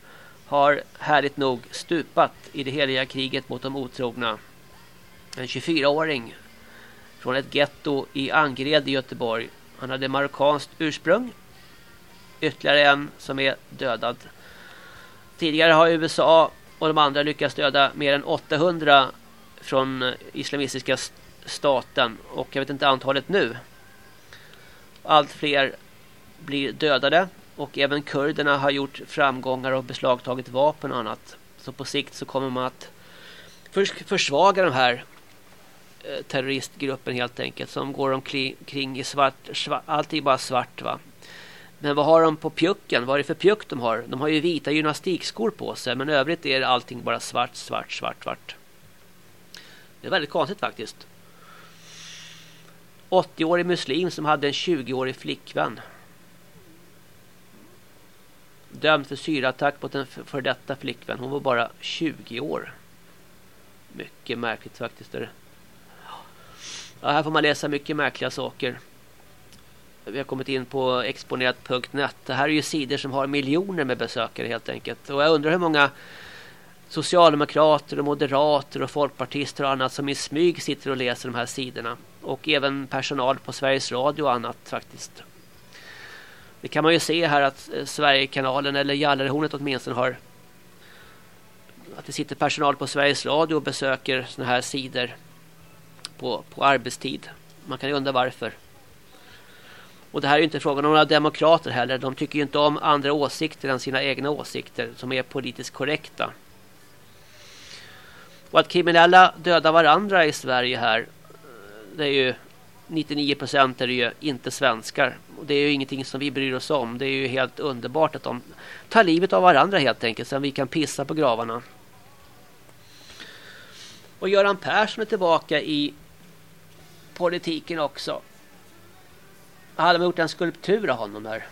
har härligt nog stupat i det heliga kriget mot de otrogna. En 24-åring från ett getto i Angered i Göteborg. Han hade marockanskt ursprung. Ytterligare en som är dödad. Tidigare har USA och de andra lyckats döda mer än 800 från islamistiska staten. Och jag vet inte antalet nu. Allt fler blir dödade och även kurderna har gjort framgångar och beslagtagit vapen och annat. Så på sikt så kommer man att försvaga den här eh, terroristgruppen helt enkelt som går omkring i svart, svart allt är bara svart va. Men vad har de på pjucken? Vad är det för pjuck de har? De har ju vita gymnastikskor på sig men övrigt är allting bara svart, svart, svart, svart. Det är väldigt konstigt faktiskt. 80-årig muslim som hade en 20-årig flickvän dömd för syraattack mot en för detta flickvän. Hon var bara 20 år. Mycket märkligt faktiskt. Är det. Ja, här får man läsa mycket märkliga saker. Vi har kommit in på exponerat.net. Det här är ju sidor som har miljoner med besökare helt enkelt. Och jag undrar hur många socialdemokrater och moderater och folkpartister och annat som i smyg sitter och läser de här sidorna. Och även personal på Sveriges Radio och annat faktiskt. Det kan man ju se här att eh, Sverigekanalen eller Gallerhornet åtminstone har att det sitter personal på Sveriges Radio och besöker såna här sidor på, på arbetstid. Man kan ju undra varför. Och det här är ju inte frågan om några demokrater heller. De tycker ju inte om andra åsikter än sina egna åsikter som är politiskt korrekta. Och att kriminella dödar varandra i Sverige här eh, det är ju 99% är det ju inte svenskar. Och det är ju ingenting som vi bryr oss om. Det är ju helt underbart att de tar livet av varandra helt enkelt. Så vi kan pissa på gravarna. Och Göran Persson är tillbaka i politiken också. Hade man gjort en skulptur av honom här?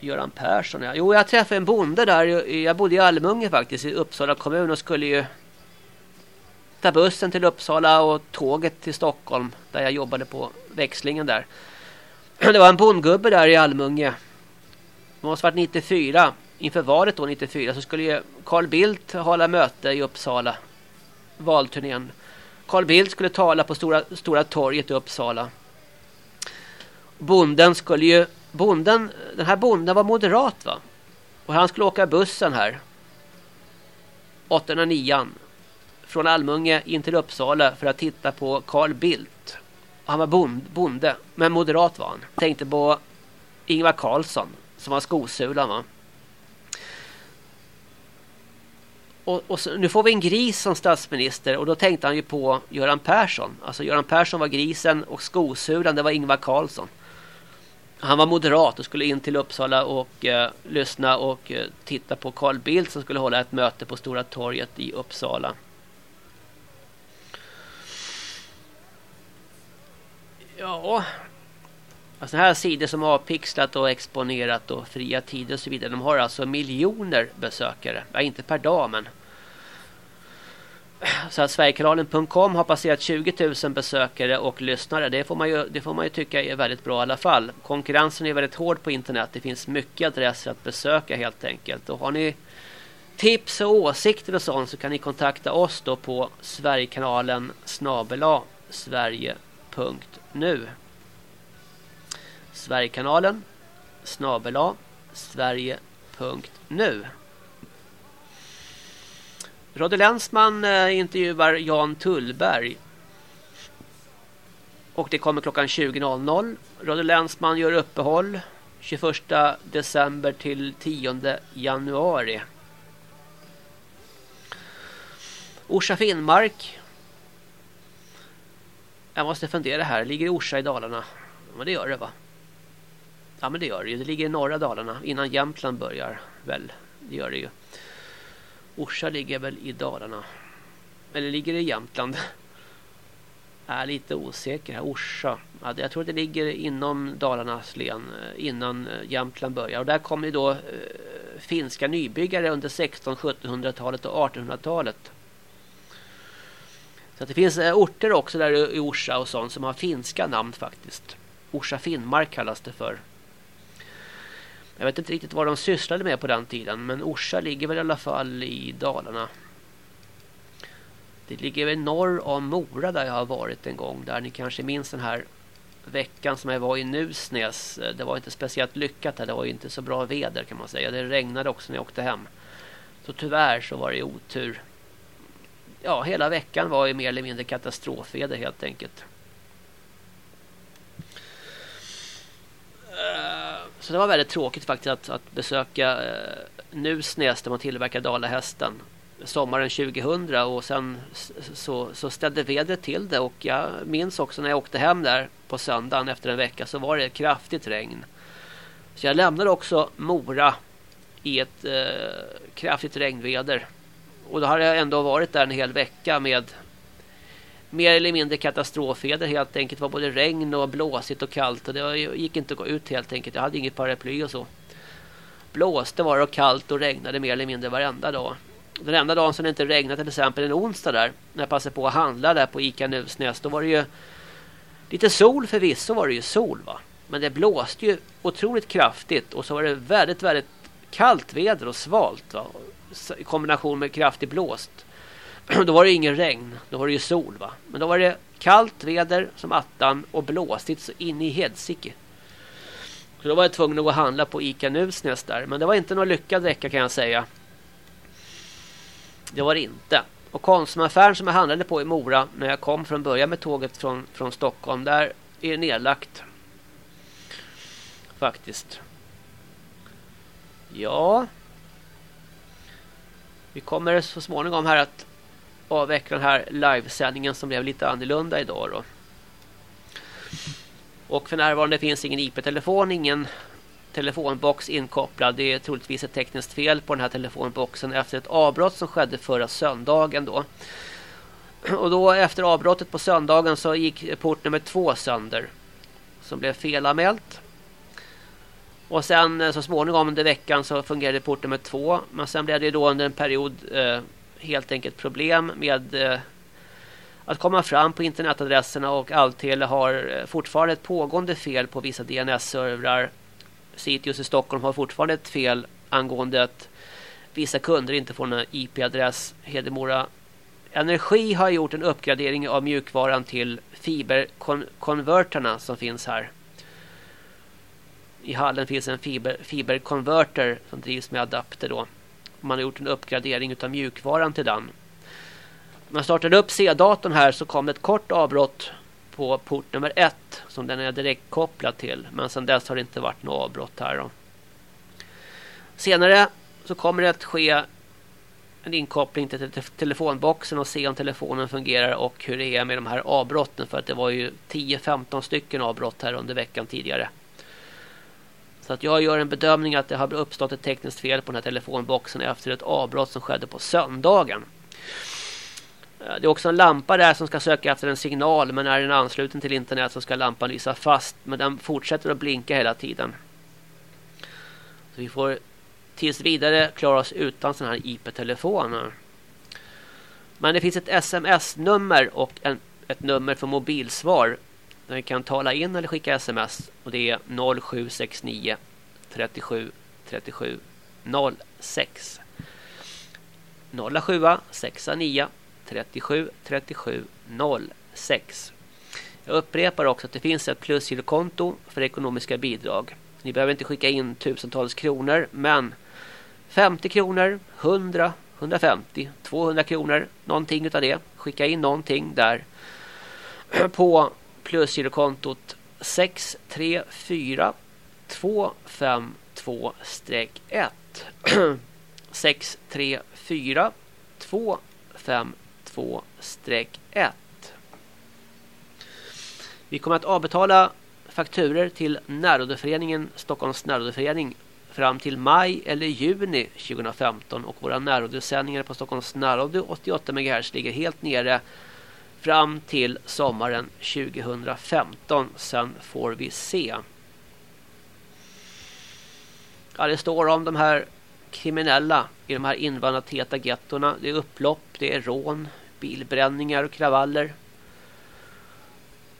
Göran Persson, ja. Jo, jag träffade en bonde där. Jag bodde i Almunge faktiskt, i Uppsala kommun och skulle ju ta bussen till Uppsala och tåget till Stockholm där jag jobbade på växlingen där. Det var en bondgubbe där i Almunge. Det måste varit 94. Inför valet då 94 så skulle ju Carl Bildt hålla möte i Uppsala. Valturnén. Carl Bildt skulle tala på Stora, Stora torget i Uppsala. Bonden skulle ju... Bonden, den här bonden var moderat va? Och han skulle åka bussen här. 809 från Almunge in till Uppsala för att titta på Carl Bildt. Han var bond, bonde, men moderat var han. Tänkte på Ingvar Carlsson som var skosulan va. Och, och så, nu får vi en gris som statsminister och då tänkte han ju på Göran Persson. Alltså Göran Persson var grisen och skosulan det var Ingvar Carlsson. Han var moderat och skulle in till Uppsala och eh, lyssna och eh, titta på Carl Bildt som skulle hålla ett möte på Stora torget i Uppsala. Ja, alltså här sidor som har pixlat och exponerat och fria tider och så vidare. De har alltså miljoner besökare. Ja, inte per dag men. Så att Sverigekanalen.com har passerat 20 000 besökare och lyssnare. Det får, man ju, det får man ju tycka är väldigt bra i alla fall. Konkurrensen är väldigt hård på internet. Det finns mycket adresser att besöka helt enkelt. Och har ni tips och åsikter och sånt så kan ni kontakta oss då på Sverigekanalen snabela Sverige nu. Sverigekanalen snabela Sverige.nu Rodde Länsman eh, intervjuar Jan Tullberg. Och det kommer klockan 20.00. Rodde Länsman gör uppehåll 21 december till 10 januari. Orsa Finnmark jag måste fundera här. Ligger Orsa i Dalarna? Ja, men det gör det va? Ja, men det gör det ju. Det ligger i norra Dalarna innan Jämtland börjar väl. Det gör det ju. Orsa ligger väl i Dalarna. Eller ligger det i Jämtland? Jag är lite osäker här. Orsa. Ja, jag tror att det ligger inom Dalarnas län eh, innan eh, Jämtland börjar. Och där kommer ju då eh, finska nybyggare under 1600-, 1700-talet och 1800-talet. Så det finns eh, orter också där i Orsa och sånt som har finska namn faktiskt. Orsa Finnmark kallas det för. Jag vet inte riktigt vad de sysslade med på den tiden. Men Orsa ligger väl i alla fall i Dalarna. Det ligger väl norr om Mora där jag har varit en gång. Där ni kanske minns den här veckan som jag var i Nusnäs. Eh, det var inte speciellt lyckat där. Det var inte så bra väder kan man säga. Det regnade också när jag åkte hem. Så tyvärr så var det otur ja, hela veckan var ju mer eller mindre katastrofväder helt enkelt. Eh, så det var väldigt tråkigt faktiskt att, att besöka eh, Nusnäs där man tillverkar Dalahästen sommaren 2000 och sen så, så ställde vädret till det och jag minns också när jag åkte hem där på söndagen efter en vecka så var det kraftigt regn. Så jag lämnade också Mora i ett eh, kraftigt regnväder och då har jag ändå varit där en hel vecka med mer eller mindre katastrofväder helt enkelt. Det var både regn och blåsigt och kallt och det gick inte att gå ut helt enkelt. Jag hade inget paraply och så. Blåste var det och kallt och regnade mer eller mindre varenda dag. Den enda dagen som det inte regnade till exempel en onsdag där när jag passade på att handla där på Ica Nusnäs då var det ju lite sol förvisso var det ju sol va. Men det blåste ju otroligt kraftigt och så var det väldigt väldigt kallt väder och svalt va i kombination med kraftig blåst. Då var det ingen regn, då var det ju sol va. Men då var det kallt väder som attan och blåstigt så in i hedsike. Så då var jag tvungen att gå och handla på Ica Nusnäs där. Men det var inte någon lyckad vecka kan jag säga. Det var det inte. Och konsumaffären som jag handlade på i Mora när jag kom från början med tåget från, från Stockholm. Där är det nedlagt. Faktiskt. Ja. Vi kommer så småningom här att avveckla den här livesändningen som blev lite annorlunda idag då. Och för närvarande finns ingen IP-telefon, ingen telefonbox inkopplad. Det är troligtvis ett tekniskt fel på den här telefonboxen efter ett avbrott som skedde förra söndagen då. Och då efter avbrottet på söndagen så gick port nummer två sönder. Som blev felanmält. Och sen eh, så småningom under veckan så fungerade port nummer två. Men sen blev det då under en period eh, helt enkelt problem med eh, att komma fram på internetadresserna och Altele har eh, fortfarande ett pågående fel på vissa DNS-servrar. Sitius i Stockholm har fortfarande ett fel angående att vissa kunder inte får någon IP-adress. Hedemora Energi har gjort en uppgradering av mjukvaran till fiberkonverterna som finns här. I hallen finns en fiber, fiberkonverter som drivs med adapter då. Man har gjort en uppgradering av mjukvaran till den. När man startade upp C-datorn här så kom det ett kort avbrott på port nummer 1 som den är direkt kopplad till. Men sedan dess har det inte varit något avbrott här då. Senare så kommer det att ske en inkoppling till telefonboxen och se om telefonen fungerar och hur det är med de här avbrotten för att det var ju 10-15 stycken avbrott här under veckan tidigare. Så att jag gör en bedömning att det har uppstått ett tekniskt fel på den här telefonboxen efter ett avbrott som skedde på söndagen. Eh, det är också en lampa där som ska söka efter en signal men när den är ansluten till internet så ska lampan lysa fast men den fortsätter att blinka hela tiden. Så vi får tills vidare klara oss utan sådana här IP-telefoner. Men det finns ett sms-nummer och en, ett nummer för mobilsvar. Ni kan tala in eller skicka sms. Och det är 0769 37 37 06. 07 69 37 37 06. Jag upprepar också att det finns ett plusgirokonto för ekonomiska bidrag. Ni behöver inte skicka in tusentals kronor men 50 kronor, 100, 150, 200 kronor, någonting utav det. Skicka in någonting där på plusgirokontot 634 252-1 634 252-1 Vi kommer att avbetala fakturer till närrådeföreningen Stockholms närrådeförening fram till maj eller juni 2015 och våra närradiosändningar på Stockholms närradio 88 MHz ligger helt nere fram till sommaren 2015. Sen får vi se. Ja, det står om de här kriminella i de här invandrartäta gettorna. Det är upplopp, det är rån, bilbränningar och kravaller.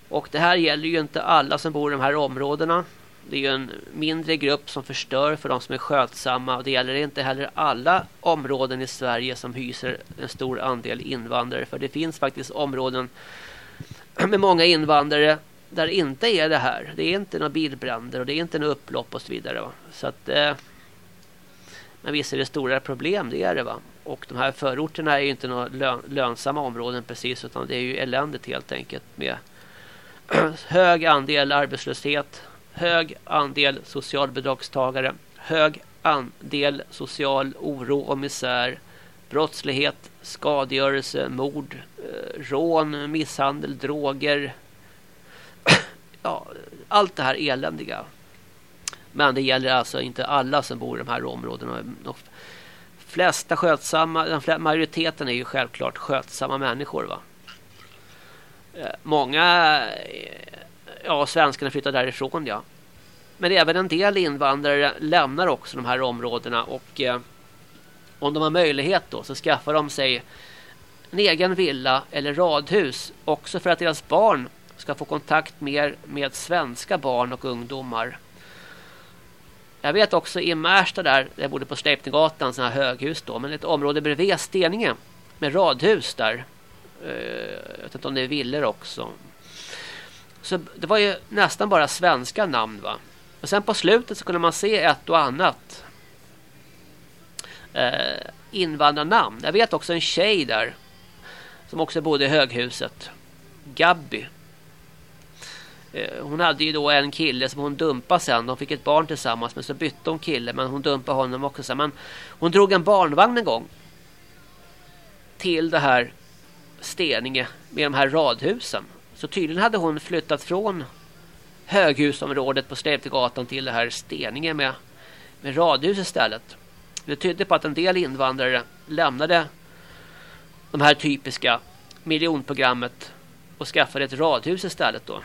Och det här gäller ju inte alla som bor i de här områdena. Det är ju en mindre grupp som förstör för de som är skötsamma. Och det gäller inte heller alla områden i Sverige som hyser en stor andel invandrare. För det finns faktiskt områden med många invandrare där det inte är det här. Det är inte några bilbränder och det är inte några upplopp och så vidare. Va? Så att... Eh, men visst är det stora problem, det är det va. Och de här förorterna är ju inte några lön lönsamma områden precis utan det är ju eländigt helt enkelt med hög andel arbetslöshet, hög andel socialbidragstagare, hög andel social oro och misär, brottslighet, skadegörelse, mord, eh, rån, misshandel, droger. ja, allt det här eländiga. Men det gäller alltså inte alla som bor i de här områdena. De flesta skötsamma, den majoriteten är ju självklart skötsamma människor va. Eh, många eh, ja, svenskarna flyttar därifrån ja. Men även en del invandrare lämnar också de här områdena och eh, om de har möjlighet då så skaffar de sig en egen villa eller radhus också för att deras barn ska få kontakt mer med svenska barn och ungdomar. Jag vet också i Märsta där, jag bodde på Sleipninggatan, sådana här höghus då, men ett område bredvid Steninge med radhus där. Eh, jag vet inte om det är villor också. Så det var ju nästan bara svenska namn va. Och sen på slutet så kunde man se ett och annat eh, invandrarnamn. Jag vet också en tjej där som också bodde i höghuset. Gabby. Eh, hon hade ju då en kille som hon dumpade sen. De fick ett barn tillsammans men så bytte hon kille men hon dumpade honom också sen. Men hon drog en barnvagn en gång till det här Steninge med de här radhusen. Så tydligen hade hon flyttat från höghusområdet på Slävtegatan till det här Steninge med, med radhus istället. Det tydde på att en del invandrare lämnade de här typiska miljonprogrammet och skaffade ett radhus istället då.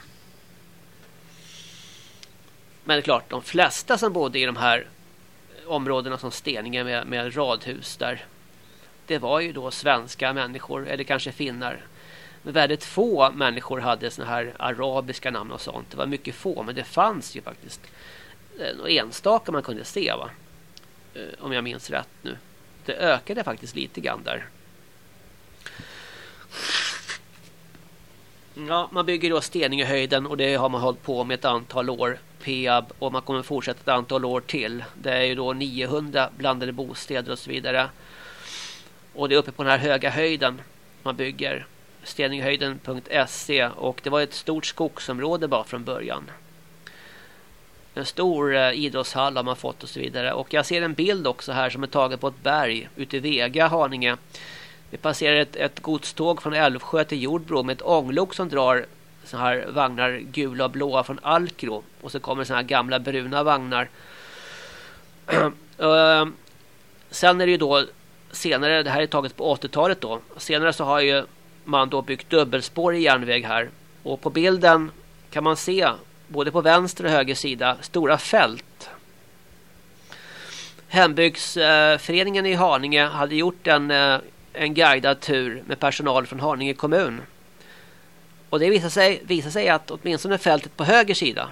Men det är klart, de flesta som bodde i de här områdena som Steninge med, med radhus där det var ju då svenska människor eller kanske finnar men väldigt få människor hade såna här arabiska namn och sånt. Det var mycket få, men det fanns ju faktiskt eh, några enstaka man kunde se va. Eh, om jag minns rätt nu. Det ökade faktiskt lite grann där. Ja, man bygger då Steningehöjden och det har man hållit på med ett antal år. Peab och man kommer fortsätta ett antal år till. Det är ju då 900 blandade bostäder och så vidare. Och det är uppe på den här höga höjden man bygger. Steningehöjden.se och det var ett stort skogsområde bara från början. En stor eh, idrottshall har man fått och så vidare. Och jag ser en bild också här som är tagen på ett berg ute i Vega, Haninge. Vi passerar ett, ett godståg från Älvsjö till Jordbro med ett ånglok som drar så här vagnar gula och blåa från Alkro. Och så kommer såna här gamla bruna vagnar. uh, sen är det ju då senare, det här är taget på 80-talet då. Senare så har ju man då byggt dubbelspår i järnväg här. Och på bilden kan man se både på vänster och höger sida stora fält. Hembygdsföreningen i Haninge hade gjort en, eh, en guidad tur med personal från Haninge kommun. Och det visar sig, visar sig att åtminstone fältet på höger sida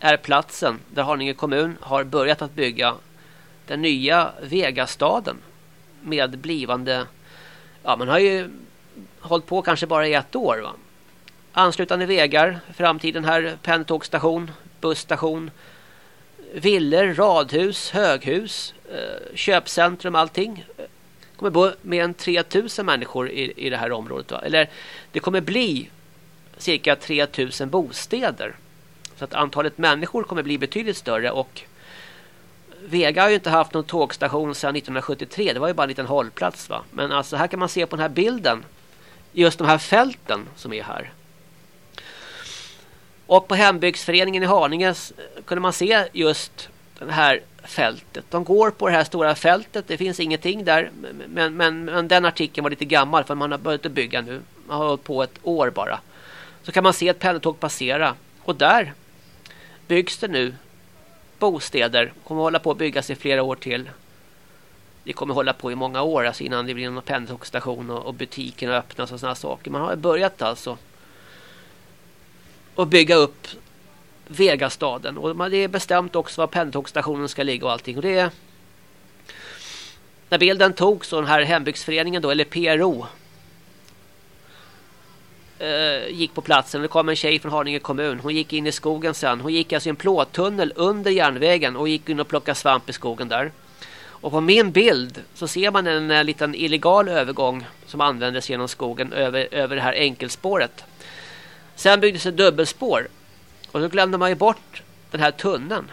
är platsen där Haninge kommun har börjat att bygga den nya Vegastaden med blivande ja man har ju hållit på kanske bara i ett år va. Anslutande vägar, framtiden här pendeltågsstation, busstation, villor, radhus, höghus, eh, köpcentrum, allting. Det kommer bo mer än 3000 människor i, i det här området. Va? Eller det kommer bli cirka 3000 bostäder. Så att antalet människor kommer bli betydligt större och Vega har ju inte haft någon tågstation sedan 1973. Det var ju bara en liten hållplats va. Men alltså här kan man se på den här bilden just de här fälten som är här. Och på hembygdsföreningen i Haninge kunde man se just det här fältet. De går på det här stora fältet. Det finns ingenting där. Men, men, men den artikeln var lite gammal för man har börjat bygga nu. Man har hållit på ett år bara. Så kan man se ett pendeltåg passera. Och där byggs det nu bostäder. Kommer hålla på att byggas i flera år till. Det kommer hålla på i många år alltså innan det blir någon pendeltågsstation och, och butikerna öppnas och sådana saker. Man har börjat alltså att bygga upp Vegastaden. Och det är bestämt också var pendeltågsstationen ska ligga och allting. Och det är, när bilden togs och den här hembygdsföreningen då, eller PRO eh, gick på platsen. Det kom en tjej från Haninge kommun. Hon gick in i skogen sen. Hon gick alltså i en plåttunnel under järnvägen och gick in och plockade svamp i skogen där. Och på min bild så ser man en, eh, liten illegal övergång som användes genom skogen över, över det här enkelspåret. Sen byggdes ett dubbelspår. Och då glömde man ju bort den här tunneln.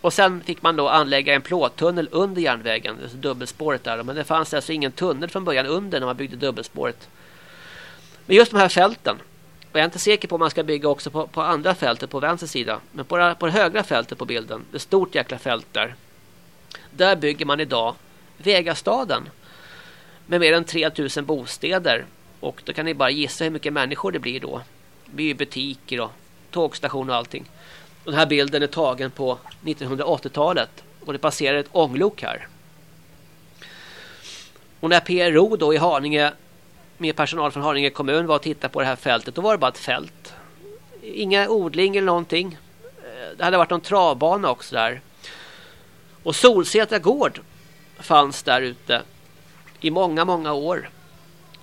Och sen fick man då anlägga en plåttunnel under järnvägen. Alltså dubbelspåret där. Men det fanns alltså ingen tunnel från början under när man byggde dubbelspåret. Men just de här fälten. Och jag är inte säker på om man ska bygga också på, på andra fältet på vänster sida. Men på det, på det högra fältet på bilden. Det är stort jäkla fält där. Där bygger man idag Vegastaden. Med mer än 3000 bostäder. Och då kan ni bara gissa hur mycket människor det blir då Det blir butiker och tågstation och allting. Den här bilden är tagen på 1980-talet och det passerar ett ånglok här. Och när PRO då i Haninge med personal från Haninge kommun var och tittade på det här fältet då var det bara ett fält. Inga odling eller någonting. Eh, det hade varit någon travbana också där. Och Solsätra gård fanns där ute i många, många år.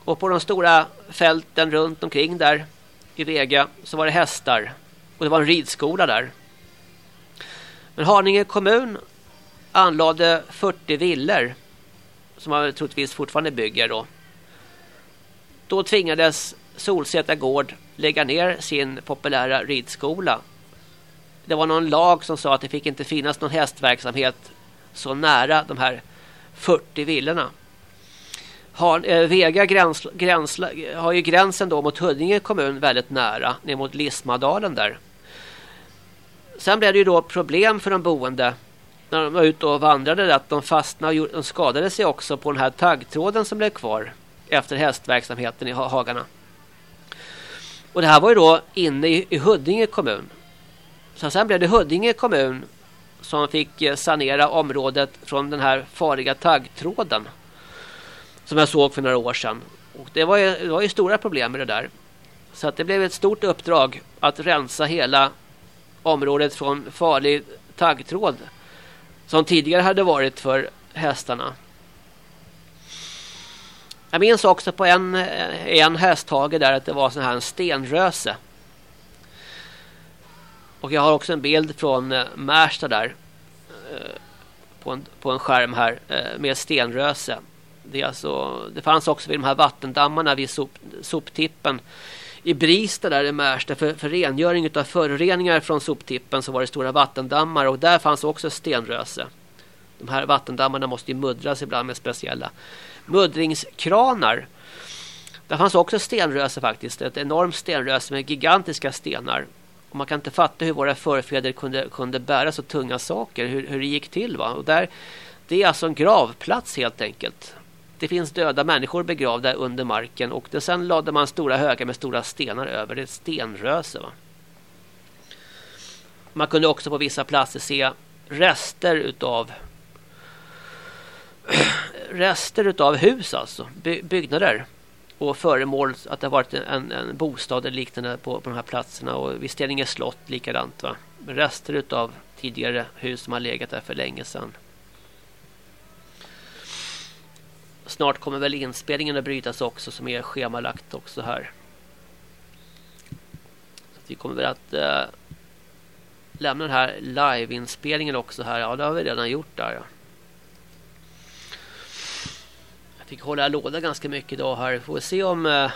Och på de stora fälten runt omkring där i Vega så var det hästar och det var en ridskola där. Men Haninge kommun anlade 40 villor som man troligtvis fortfarande bygger då. Då tvingades Solsätra gård lägga ner sin populära ridskola. Det var någon lag som sa att det fick inte finnas någon hästverksamhet så nära de här 40 villorna har, eh, Vega gräns, gräns, har ju gränsen då mot Huddinge kommun väldigt nära, ner mot Lismadalen där. Sen blev det ju då problem för de boende när de var ute och vandrade att de fastnade och de skadade sig också på den här taggtråden som blev kvar efter hästverksamheten i hagarna. Och det här var ju då inne i, i Huddinge kommun. Så sen blev det Huddinge kommun som fick eh, sanera området från den här farliga taggtråden. Som jag såg för några år sedan. Och det var ju, det var ju stora problem med det där. Så att det blev ett stort uppdrag att rensa hela området från farlig taggtråd. Som tidigare hade varit för hästarna. Jag minns också på en, eh, en hästhage där att det var sån här en stenröse. Och jag har också en bild från eh, Märsta där. Eh, på en, på en skärm här eh, med stenröse. Det, alltså, det fanns också vid de här vattendammarna vid sop, soptippen i Brista där i Märsta för, för rengöring av föroreningar från soptippen så var det stora vattendammar och där fanns också stenröse. De här vattendammarna måste ju muddras ibland med speciella muddringskranar. Där fanns också stenröse faktiskt. Ett enormt stenröse med gigantiska stenar. Och man kan inte fatta hur våra förfäder kunde, kunde bära så tunga saker. Hur, hur det gick till. Va? Och där, det är alltså en gravplats helt enkelt. Det finns döda människor begravda under marken. Och det, sen lade man stora högar med stora stenar över. Det är stenröse. Va? Man kunde också på vissa platser se rester utav rester utav hus alltså, by byggnader och föremål att det har varit en, en bostad eller liknande på, på de här platserna och vid Steninge slott likadant va. Rester utav tidigare hus som har legat där för länge sedan. Snart kommer väl inspelningen att brytas också som är schemalagt också här. Så vi kommer väl att äh, lämna den här liveinspelningen också här. Ja, det har vi redan gjort där. Ja. Fick hålla låda ganska mycket idag här. Får vi se om eh,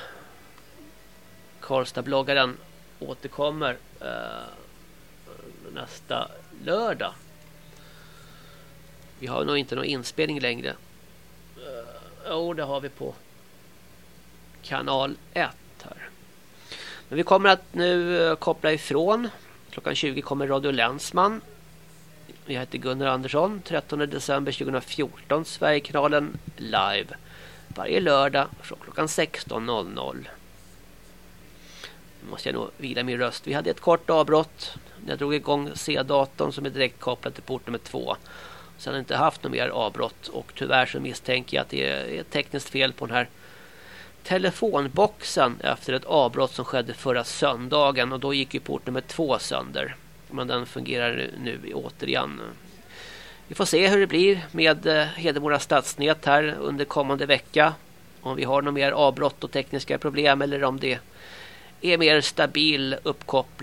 Karlstad-bloggaren återkommer eh, nästa lördag. Vi har nog inte någon inspelning längre. Eh, jo, det har vi på kanal 1 här. Men vi kommer att nu eh, koppla ifrån. Klockan 20 kommer Radio Länsman jag heter Gunnar Andersson. 13 december 2014. Sverigekanalen live. Varje lördag från klockan 16.00. Nu måste jag nog vila min röst. Vi hade ett kort avbrott. Jag drog igång C-datorn som är direkt kopplad till port nummer 2. Sen har jag inte haft något mer avbrott. Och tyvärr så misstänker jag att det är ett tekniskt fel på den här telefonboxen efter ett avbrott som skedde förra söndagen. Och då gick ju port nummer 2 sönder. Men den fungerar nu återigen. Vi får se hur det blir med eh, Hedemora stadsnät här under kommande vecka. Om vi har något mer avbrott och tekniska problem eller om det är mer stabil uppkoppling